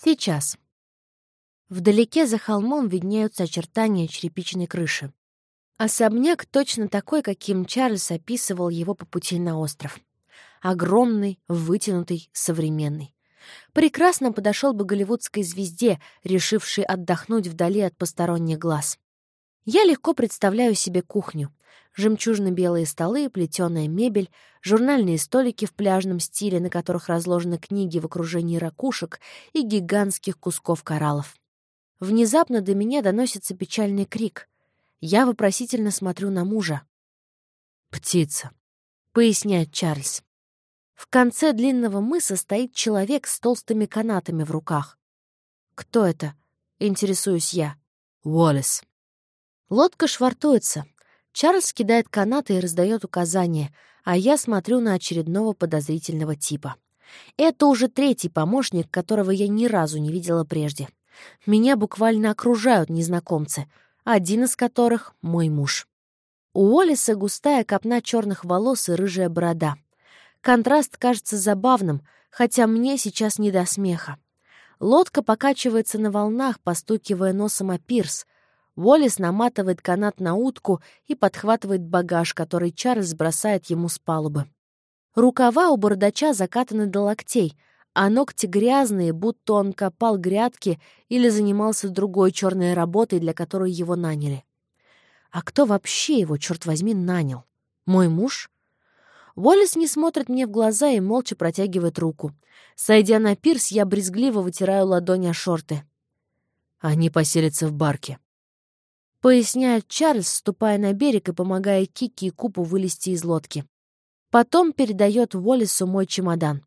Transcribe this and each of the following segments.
Сейчас. Вдалеке за холмом виднеются очертания черепичной крыши. Особняк точно такой, каким Чарльз описывал его по пути на остров. Огромный, вытянутый, современный. Прекрасно подошел бы голливудской звезде, решившей отдохнуть вдали от посторонних глаз. Я легко представляю себе кухню. Жемчужно-белые столы, плетеная мебель, журнальные столики в пляжном стиле, на которых разложены книги в окружении ракушек и гигантских кусков кораллов. Внезапно до меня доносится печальный крик. Я вопросительно смотрю на мужа. «Птица», — поясняет Чарльз. В конце длинного мыса стоит человек с толстыми канатами в руках. «Кто это?» — интересуюсь я. «Уоллес». Лодка швартуется. Чарльз кидает канаты и раздает указания, а я смотрю на очередного подозрительного типа. Это уже третий помощник, которого я ни разу не видела прежде. Меня буквально окружают незнакомцы, один из которых — мой муж. У Уоллиса густая копна черных волос и рыжая борода. Контраст кажется забавным, хотя мне сейчас не до смеха. Лодка покачивается на волнах, постукивая носом о пирс — Уоллес наматывает канат на утку и подхватывает багаж, который Чарльз бросает ему с палубы. Рукава у бородача закатаны до локтей, а ногти грязные, будто он копал грядки или занимался другой черной работой, для которой его наняли. А кто вообще его, черт возьми, нанял? Мой муж? Уоллес не смотрит мне в глаза и молча протягивает руку. Сойдя на пирс, я брезгливо вытираю ладони о шорты. Они поселятся в барке. — поясняет Чарльз, ступая на берег и помогая Кики и Купу вылезти из лодки. Потом передает Уоллесу мой чемодан.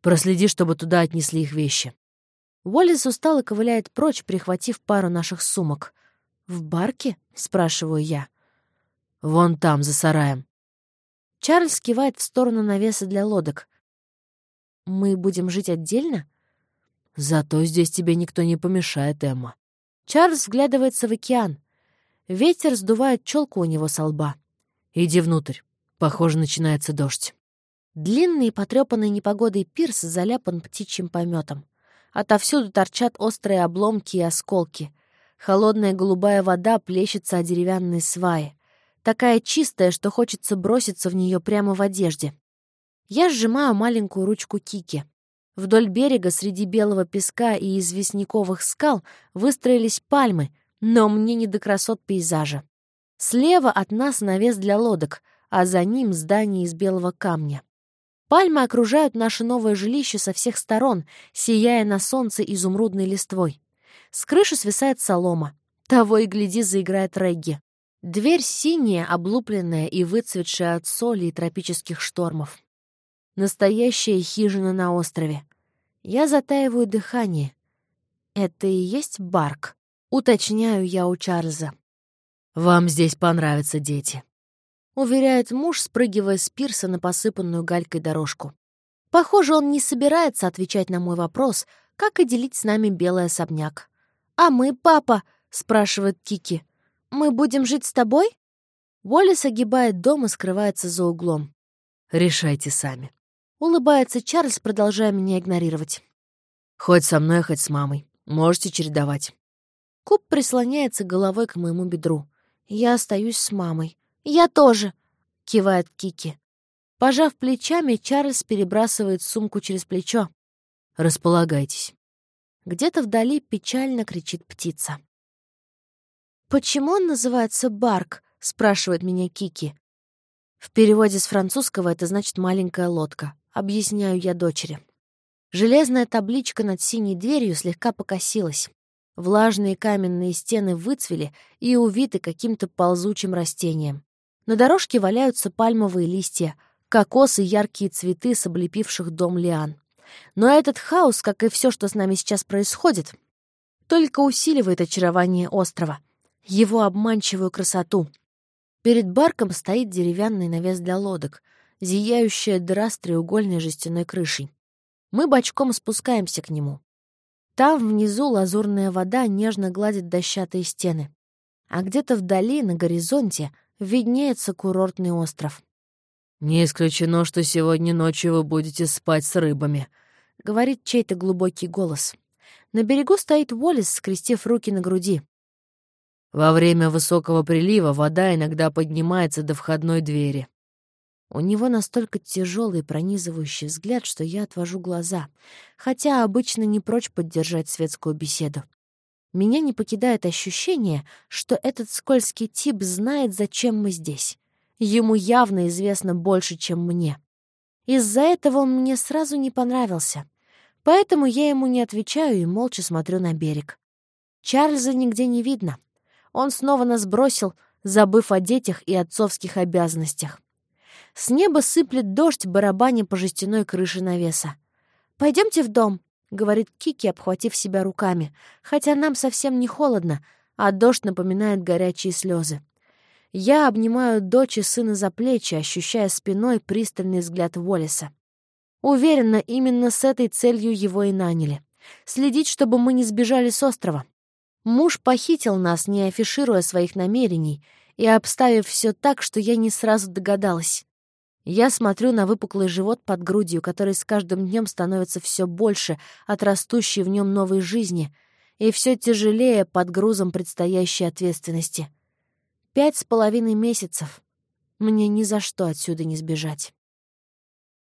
«Проследи, чтобы туда отнесли их вещи». Уоллес устало ковыляет прочь, прихватив пару наших сумок. «В барке?» — спрашиваю я. «Вон там, за сараем». Чарльз кивает в сторону навеса для лодок. «Мы будем жить отдельно?» «Зато здесь тебе никто не помешает, Эмма». Чарльз вглядывается в океан. Ветер сдувает челку у него со лба. «Иди внутрь. Похоже, начинается дождь». Длинный и потрепанный непогодой пирс заляпан птичьим пометом. Отовсюду торчат острые обломки и осколки. Холодная голубая вода плещется о деревянные сваи. Такая чистая, что хочется броситься в нее прямо в одежде. Я сжимаю маленькую ручку Кики. Вдоль берега среди белого песка и известняковых скал выстроились пальмы, но мне не до красот пейзажа. Слева от нас навес для лодок, а за ним здание из белого камня. Пальмы окружают наше новое жилище со всех сторон, сияя на солнце изумрудной листвой. С крыши свисает солома. Того и гляди, заиграет регги. Дверь синяя, облупленная и выцветшая от соли и тропических штормов. Настоящая хижина на острове. Я затаиваю дыхание. Это и есть Барк? Уточняю я у Чарльза. «Вам здесь понравятся дети», — уверяет муж, спрыгивая с пирса на посыпанную галькой дорожку. Похоже, он не собирается отвечать на мой вопрос, как и делить с нами белый особняк. «А мы, папа?» — спрашивает Кики. «Мы будем жить с тобой?» Уоллес огибает дом и скрывается за углом. «Решайте сами». Улыбается Чарльз, продолжая меня игнорировать. «Хоть со мной, хоть с мамой. Можете чередовать». Куб прислоняется головой к моему бедру. Я остаюсь с мамой. «Я тоже!» — кивает Кики. Пожав плечами, Чарльз перебрасывает сумку через плечо. «Располагайтесь». Где-то вдали печально кричит птица. «Почему он называется Барк?» — спрашивает меня Кики. В переводе с французского это значит «маленькая лодка». Объясняю я дочери. Железная табличка над синей дверью слегка покосилась. Влажные каменные стены выцвели и увиты каким-то ползучим растением. На дорожке валяются пальмовые листья, кокосы яркие цветы с облепивших дом лиан. Но этот хаос, как и все, что с нами сейчас происходит, только усиливает очарование острова, его обманчивую красоту. Перед барком стоит деревянный навес для лодок, зияющая дыра с треугольной жестяной крышей. Мы бочком спускаемся к нему. Там внизу лазурная вода нежно гладит дощатые стены. А где-то вдали, на горизонте, виднеется курортный остров. «Не исключено, что сегодня ночью вы будете спать с рыбами», — говорит чей-то глубокий голос. На берегу стоит Уоллес, скрестив руки на груди. Во время высокого прилива вода иногда поднимается до входной двери. У него настолько тяжелый пронизывающий взгляд, что я отвожу глаза, хотя обычно не прочь поддержать светскую беседу. Меня не покидает ощущение, что этот скользкий тип знает, зачем мы здесь. Ему явно известно больше, чем мне. Из-за этого он мне сразу не понравился. Поэтому я ему не отвечаю и молча смотрю на берег. Чарльза нигде не видно. Он снова нас бросил, забыв о детях и отцовских обязанностях. С неба сыплет дождь, барабаня по жестяной крыше навеса. «Пойдемте в дом», — говорит Кики, обхватив себя руками, хотя нам совсем не холодно, а дождь напоминает горячие слезы. Я обнимаю дочь и сына за плечи, ощущая спиной пристальный взгляд Уоллеса. Уверена, именно с этой целью его и наняли. Следить, чтобы мы не сбежали с острова. Муж похитил нас, не афишируя своих намерений, и обставив все так, что я не сразу догадалась. Я смотрю на выпуклый живот под грудью, который с каждым днем становится все больше от растущей в нем новой жизни и все тяжелее под грузом предстоящей ответственности. Пять с половиной месяцев. Мне ни за что отсюда не сбежать.